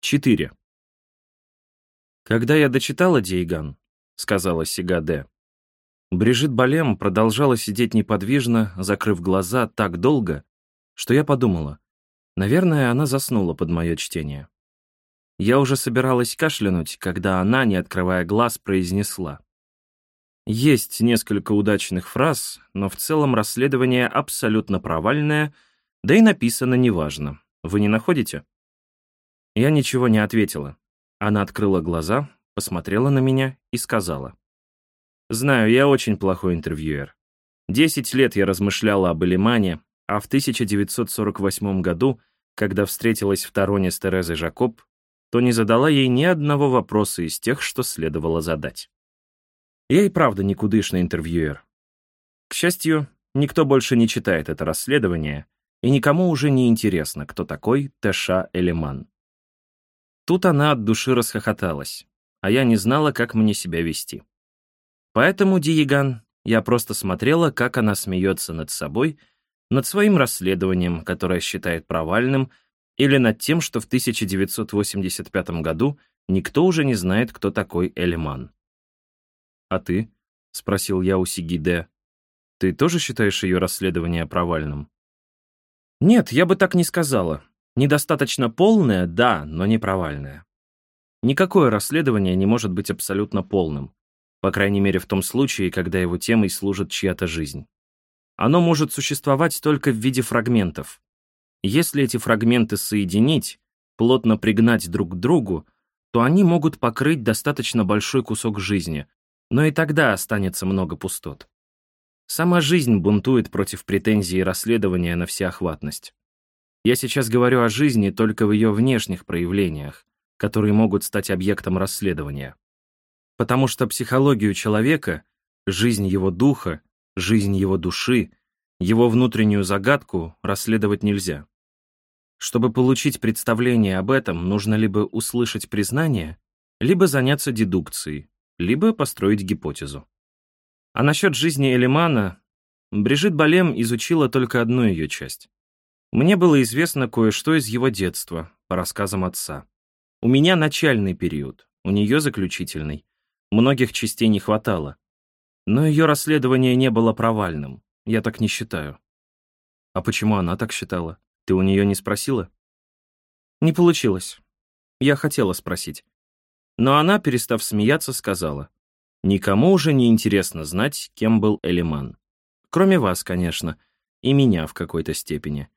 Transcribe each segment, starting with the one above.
4. «Когда я дочитала Дейган», — сказала Сигаде, Брижит Балем продолжала сидеть неподвижно, закрыв глаза так долго, что я подумала, наверное, она заснула под мое чтение. Я уже собиралась кашлянуть, когда она, не открывая глаз, произнесла. Есть несколько удачных фраз, но в целом расследование абсолютно провальное, да и написано неважно. Вы не находите? Я ничего не ответила. Она открыла глаза, посмотрела на меня и сказала. «Знаю, я очень плохой интервьюер. Десять лет я размышляла об Элимане, а в 1948 году, когда встретилась в Тароне с Терезой Жакоб, то не задала ей ни одного вопроса из тех, что следовало задать. Я и правда никудышный интервьюер. К счастью, никто больше не читает это расследование, и никому уже не интересно, кто такой Тэша Элиман. Тут она от души расхохоталась, а я не знала, как мне себя вести. Поэтому, Диеган, я просто смотрела, как она смеется над собой, над своим расследованием, которое считает провальным, или над тем, что в 1985 году никто уже не знает, кто такой Элиман. «А ты?» — спросил я у Сигиде. «Ты тоже считаешь ее расследование провальным?» «Нет, я бы так не сказала. Недостаточно полное, да, но не провальное. Никакое расследование не может быть абсолютно полным, по крайней мере в том случае, когда его темой служит чья-то жизнь. Оно может существовать только в виде фрагментов. Если эти фрагменты соединить, плотно пригнать друг к другу, то они могут покрыть достаточно большой кусок жизни, но и тогда останется много пустот. Сама жизнь бунтует против претензий расследования на всеохватность. Я сейчас говорю о жизни только в ее внешних проявлениях, которые могут стать объектом расследования. Потому что психологию человека, жизнь его духа, жизнь его души, его внутреннюю загадку расследовать нельзя. Чтобы получить представление об этом, нужно либо услышать признание, либо заняться дедукцией, либо построить гипотезу. А насчет жизни Элимана, Брижит Балем изучила только одну ее часть. Мне было известно кое-что из его детства, по рассказам отца. У меня начальный период, у нее заключительный. Многих частей не хватало. Но ее расследование не было провальным, я так не считаю. А почему она так считала? Ты у нее не спросила? Не получилось. Я хотела спросить. Но она, перестав смеяться, сказала. Никому уже не интересно знать, кем был Элиман. Кроме вас, конечно, и меня в какой-то степени.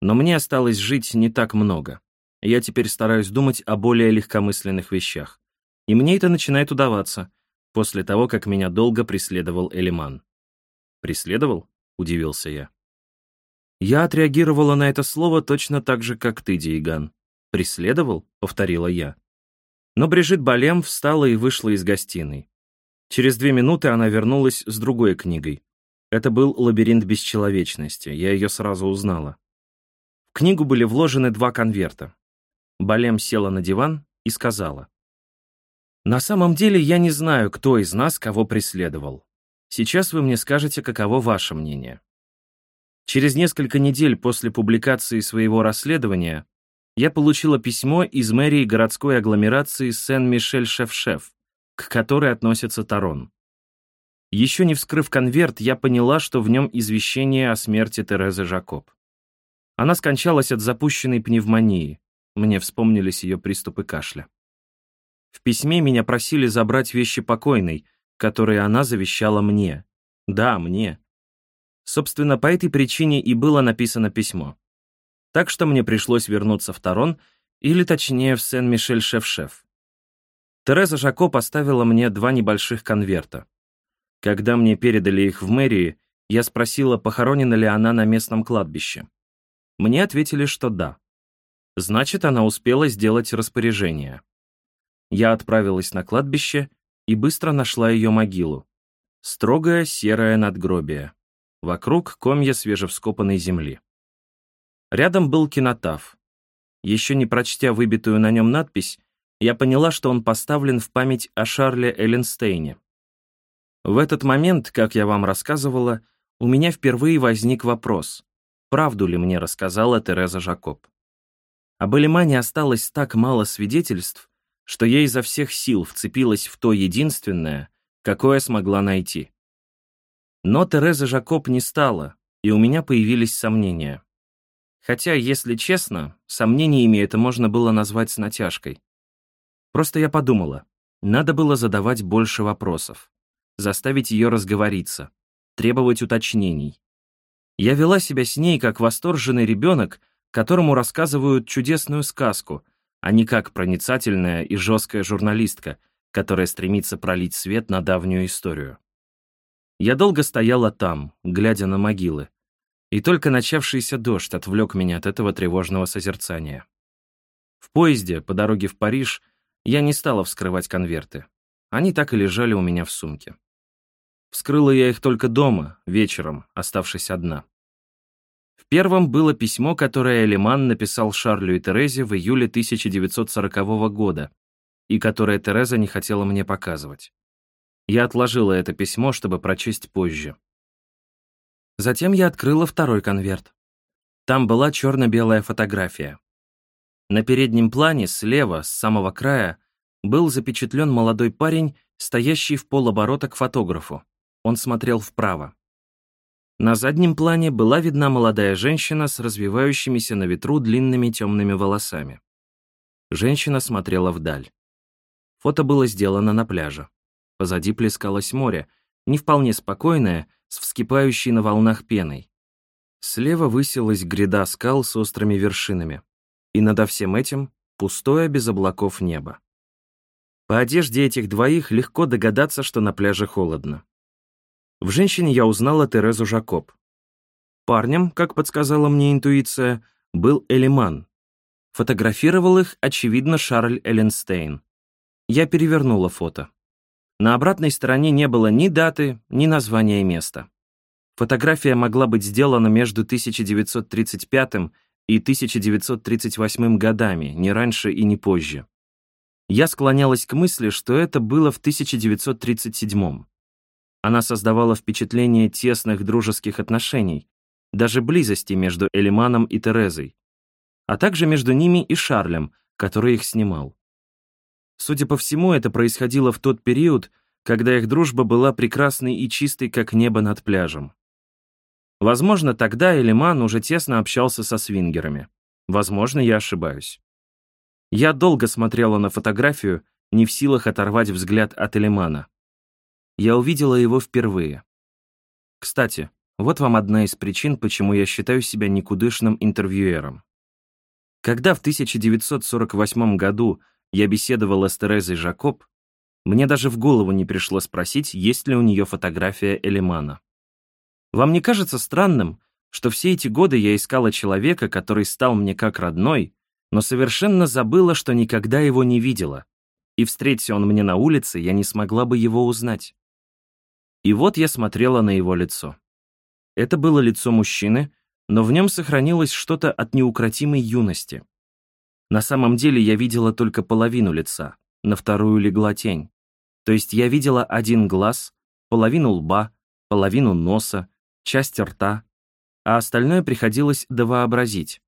Но мне осталось жить не так много. Я теперь стараюсь думать о более легкомысленных вещах. И мне это начинает удаваться, после того, как меня долго преследовал Элиман. «Преследовал?» — удивился я. Я отреагировала на это слово точно так же, как ты, Диеган. «Преследовал?» — повторила я. Но Брижит Балем встала и вышла из гостиной. Через две минуты она вернулась с другой книгой. Это был «Лабиринт бесчеловечности», я ее сразу узнала. В книгу были вложены два конверта. Балем села на диван и сказала. «На самом деле я не знаю, кто из нас кого преследовал. Сейчас вы мне скажете, каково ваше мнение». Через несколько недель после публикации своего расследования я получила письмо из мэрии городской агломерации Сен-Мишель-Шеф-Шеф, к которой относится Тарон. Еще не вскрыв конверт, я поняла, что в нем извещение о смерти Терезы Жакоб. Она скончалась от запущенной пневмонии. Мне вспомнились ее приступы кашля. В письме меня просили забрать вещи покойной, которые она завещала мне. Да, мне. Собственно, по этой причине и было написано письмо. Так что мне пришлось вернуться в Тарон, или точнее в Сен-Мишель-Шеф-Шеф. Тереза Жако поставила мне два небольших конверта. Когда мне передали их в мэрии, я спросила, похоронена ли она на местном кладбище. Мне ответили, что да. Значит, она успела сделать распоряжение. Я отправилась на кладбище и быстро нашла ее могилу. Строгое серое надгробие. Вокруг комья свежевскопанной земли. Рядом был кинотаф. Еще не прочтя выбитую на нем надпись, я поняла, что он поставлен в память о Шарле Элленстейне. В этот момент, как я вам рассказывала, у меня впервые возник вопрос, правду ли мне рассказала Тереза Жакоб. Об Элимане осталось так мало свидетельств, что я изо всех сил вцепилась в то единственное, какое смогла найти. Но Тереза Жакоб не стала, и у меня появились сомнения. Хотя, если честно, сомнениями это можно было назвать с натяжкой. Просто я подумала, надо было задавать больше вопросов, заставить ее разговориться, требовать уточнений. Я вела себя с ней как восторженный ребенок, которому рассказывают чудесную сказку, а не как проницательная и жесткая журналистка, которая стремится пролить свет на давнюю историю. Я долго стояла там, глядя на могилы, и только начавшийся дождь отвлек меня от этого тревожного созерцания. В поезде по дороге в Париж я не стала вскрывать конверты. Они так и лежали у меня в сумке. Вскрыла я их только дома, вечером, оставшись одна. В первом было письмо, которое Элиман написал Шарлю и Терезе в июле 1940 года, и которое Тереза не хотела мне показывать. Я отложила это письмо, чтобы прочесть позже. Затем я открыла второй конверт. Там была черно-белая фотография. На переднем плане, слева, с самого края, был запечатлен молодой парень, стоящий в полоборота к фотографу. Он смотрел вправо. На заднем плане была видна молодая женщина с развивающимися на ветру длинными темными волосами. Женщина смотрела вдаль. Фото было сделано на пляже. Позади плескалось море, не вполне спокойное, с вскипающей на волнах пеной. Слева высилась гряда скал с острыми вершинами. И надо всем этим пустое без облаков небо. По одежде этих двоих легко догадаться, что на пляже холодно. В женщине я узнала Терезу Жакоб. Парнем, как подсказала мне интуиция, был Элиман. Фотографировал их, очевидно, Шарль Элленстейн. Я перевернула фото. На обратной стороне не было ни даты, ни названия места. Фотография могла быть сделана между 1935 и 1938 годами, не раньше и не позже. Я склонялась к мысли, что это было в 1937 Она создавала впечатление тесных дружеских отношений, даже близости между Элиманом и Терезой, а также между ними и Шарлем, который их снимал. Судя по всему, это происходило в тот период, когда их дружба была прекрасной и чистой, как небо над пляжем. Возможно, тогда Элиман уже тесно общался со свингерами. Возможно, я ошибаюсь. Я долго смотрела на фотографию, не в силах оторвать взгляд от Элимана. Я увидела его впервые. Кстати, вот вам одна из причин, почему я считаю себя никудышным интервьюером. Когда в 1948 году я беседовала с Терезой Жакоб, мне даже в голову не пришло спросить, есть ли у нее фотография Элимана. Вам не кажется странным, что все эти годы я искала человека, который стал мне как родной, но совершенно забыла, что никогда его не видела, и встреться он мне на улице, я не смогла бы его узнать. И вот я смотрела на его лицо. Это было лицо мужчины, но в нем сохранилось что-то от неукротимой юности. На самом деле я видела только половину лица, на вторую легла тень. То есть я видела один глаз, половину лба, половину носа, часть рта, а остальное приходилось довообразить.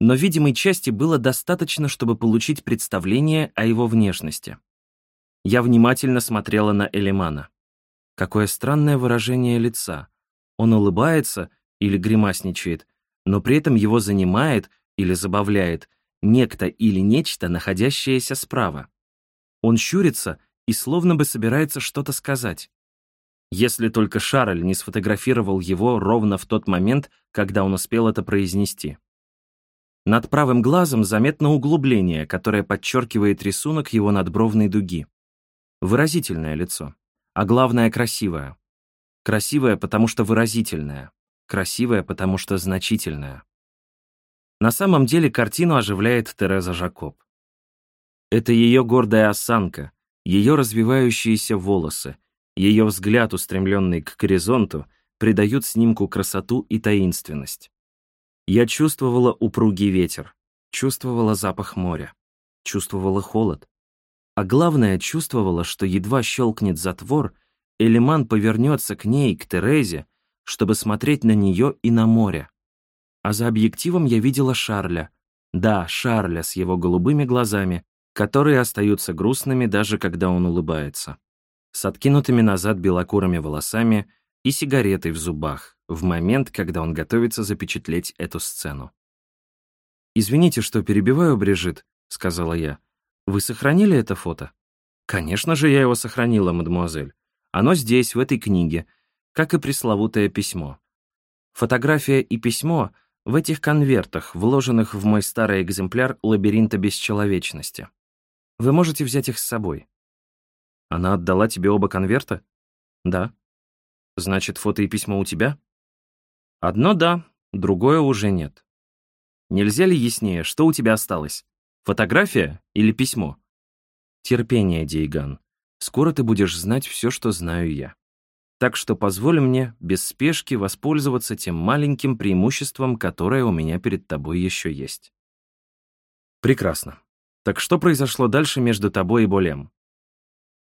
Но видимой части было достаточно, чтобы получить представление о его внешности. Я внимательно смотрела на Элимана. Какое странное выражение лица. Он улыбается или гримасничает, но при этом его занимает или забавляет некто или нечто, находящееся справа. Он щурится и словно бы собирается что-то сказать. Если только Шарль не сфотографировал его ровно в тот момент, когда он успел это произнести. Над правым глазом заметно углубление, которое подчеркивает рисунок его надбровной дуги. Выразительное лицо. А главное, красивое. Красивое, потому что выразительное. Красивое, потому что значительное. На самом деле картину оживляет Тереза Жакоб. Это ее гордая осанка, ее развивающиеся волосы, ее взгляд, устремленный к горизонту, придают снимку красоту и таинственность. Я чувствовала упругий ветер, чувствовала запах моря, чувствовала холод. А главное, чувствовала, что едва щелкнет затвор, Элиман повернется к ней, к Терезе, чтобы смотреть на нее и на море а за объективом я видела Шарля, Да, Шарля с его голубыми глазами, которые остаются грустными, даже когда он улыбается. С откинутыми назад белокурыми волосами и сигаретой в зубах, в момент, когда он готовится запечатлеть эту сцену. «Извините, что перебиваю, Брижит», — сказала я. «Вы сохранили это фото?» «Конечно же я его сохранила, мадемуазель. Оно здесь, в этой книге, как и пресловутое письмо. Фотография и письмо в этих конвертах, вложенных в мой старый экземпляр лабиринта бесчеловечности. Вы можете взять их с собой. Она отдала тебе оба конверта? Да. Значит, фото и письмо у тебя? Одно да, другое уже нет. Нельзя ли яснее, что у тебя осталось? Фотография или письмо? Терпение, Дейган. Скоро ты будешь знать все, что знаю я. Так что позволь мне без спешки воспользоваться тем маленьким преимуществом, которое у меня перед тобой еще есть. Прекрасно. Так что произошло дальше между тобой и Болем?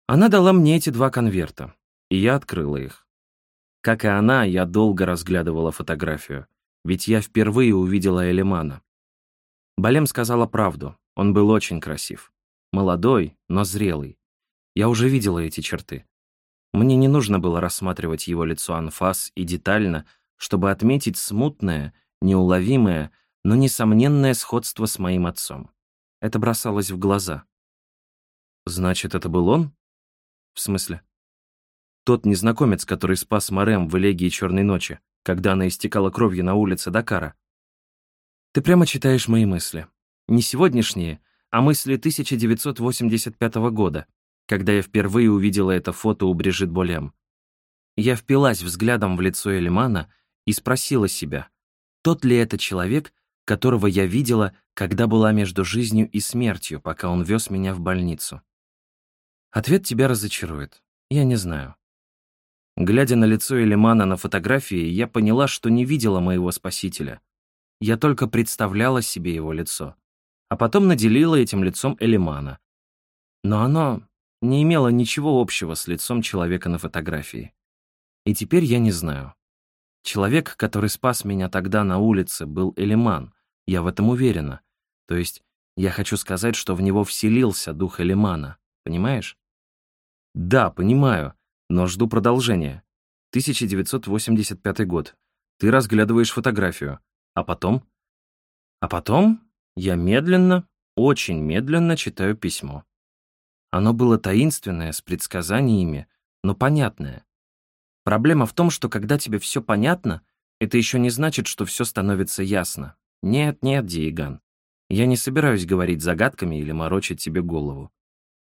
Она дала мне эти два конверта, и я открыла их. Как и она, я долго разглядывала фотографию, ведь я впервые увидела Элемана. Болем сказала правду, он был очень красив. Молодой, но зрелый. Я уже видела эти черты. Мне не нужно было рассматривать его лицо анфас и детально, чтобы отметить смутное, неуловимое, но несомненное сходство с моим отцом. Это бросалось в глаза. Значит, это был он? В смысле? Тот незнакомец, который спас Марем в элегии Черной ночи, когда она истекала кровью на улице Дакара. Ты прямо читаешь мои мысли. Не сегодняшние, а мысли 1985 года, когда я впервые увидела это фото у Брижит Болем. Я впилась взглядом в лицо Элимана и спросила себя, тот ли это человек, которого я видела, когда была между жизнью и смертью, пока он вез меня в больницу. Ответ тебя разочарует. Я не знаю. Глядя на лицо Элимана на фотографии, я поняла, что не видела моего спасителя. Я только представляла себе его лицо. А потом наделила этим лицом Элимана. Но оно не имела ничего общего с лицом человека на фотографии. И теперь я не знаю. Человек, который спас меня тогда на улице, был Элиман, я в этом уверена. То есть я хочу сказать, что в него вселился дух Элимана, понимаешь? Да, понимаю, но жду продолжения. 1985 год. Ты разглядываешь фотографию. А потом? А потом я медленно, очень медленно читаю письмо. Оно было таинственное, с предсказаниями, но понятное. Проблема в том, что когда тебе все понятно, это еще не значит, что все становится ясно. Нет, нет, Диеган. Я не собираюсь говорить загадками или морочить тебе голову.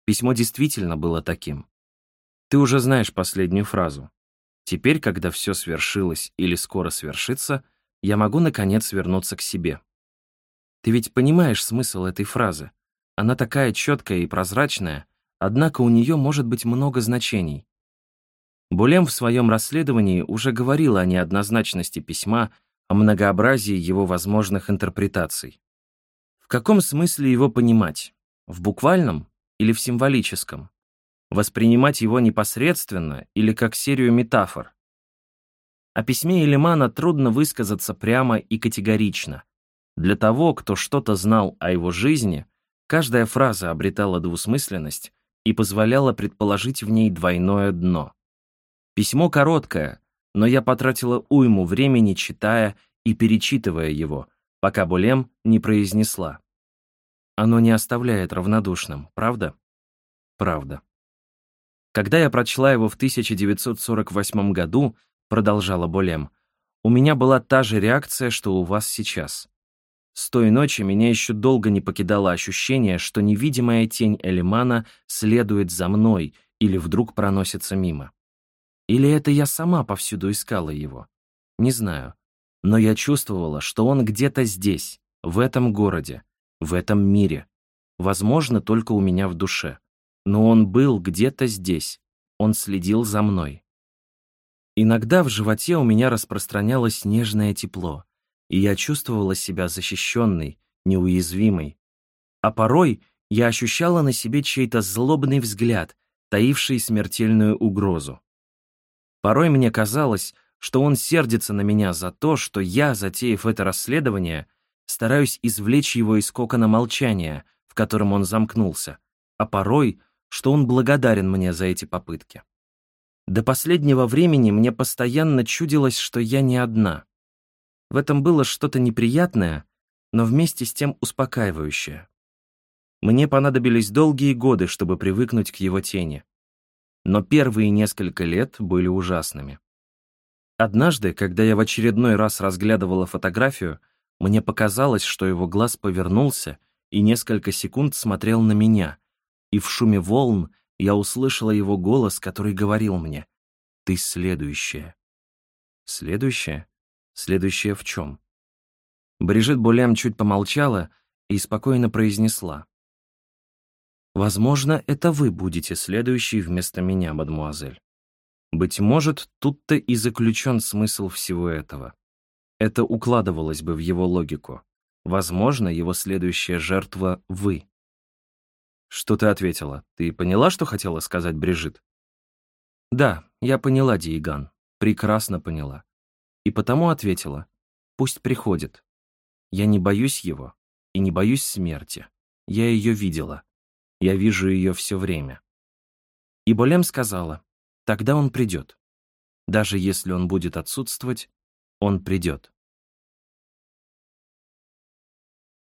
Письмо действительно было таким. Ты уже знаешь последнюю фразу. Теперь, когда все свершилось или скоро свершится, я могу, наконец, вернуться к себе. Ты ведь понимаешь смысл этой фразы? Она такая четкая и прозрачная, однако у нее может быть много значений. Булем в своем расследовании уже говорил о неоднозначности письма, о многообразии его возможных интерпретаций. В каком смысле его понимать? В буквальном или в символическом? Воспринимать его непосредственно или как серию метафор? О письме Элимана трудно высказаться прямо и категорично. Для того, кто что-то знал о его жизни, каждая фраза обретала двусмысленность, и позволяла предположить в ней двойное дно. Письмо короткое, но я потратила уйму времени, читая и перечитывая его, пока Булем не произнесла. Оно не оставляет равнодушным, правда? Правда. Когда я прочла его в 1948 году, продолжала Булем, у меня была та же реакция, что у вас сейчас. С той ночи меня еще долго не покидало ощущение, что невидимая тень Элимана следует за мной или вдруг проносится мимо. Или это я сама повсюду искала его? Не знаю. Но я чувствовала, что он где-то здесь, в этом городе, в этом мире. Возможно, только у меня в душе. Но он был где-то здесь. Он следил за мной. Иногда в животе у меня распространялось нежное тепло и я чувствовала себя защищенной, неуязвимой. А порой я ощущала на себе чей-то злобный взгляд, таивший смертельную угрозу. Порой мне казалось, что он сердится на меня за то, что я, затеяв это расследование, стараюсь извлечь его из кокона молчания, в котором он замкнулся, а порой, что он благодарен мне за эти попытки. До последнего времени мне постоянно чудилось, что я не одна. В этом было что-то неприятное, но вместе с тем успокаивающее. Мне понадобились долгие годы, чтобы привыкнуть к его тени. Но первые несколько лет были ужасными. Однажды, когда я в очередной раз разглядывала фотографию, мне показалось, что его глаз повернулся и несколько секунд смотрел на меня, и в шуме волн я услышала его голос, который говорил мне «Ты следующая». Следующая? Следующая в чем? Брижит Булем чуть помолчала и спокойно произнесла. «Возможно, это вы будете следующей вместо меня, мадмуазель. Быть может, тут-то и заключен смысл всего этого. Это укладывалось бы в его логику. Возможно, его следующая жертва — вы». «Что ты ответила? Ты поняла, что хотела сказать Брижит?» «Да, я поняла, Диеган. Прекрасно поняла. И потому ответила. Пусть приходит. Я не боюсь его и не боюсь смерти. Я ее видела. Я вижу ее все время. И Болем сказала, тогда он придет. Даже если он будет отсутствовать, он придет.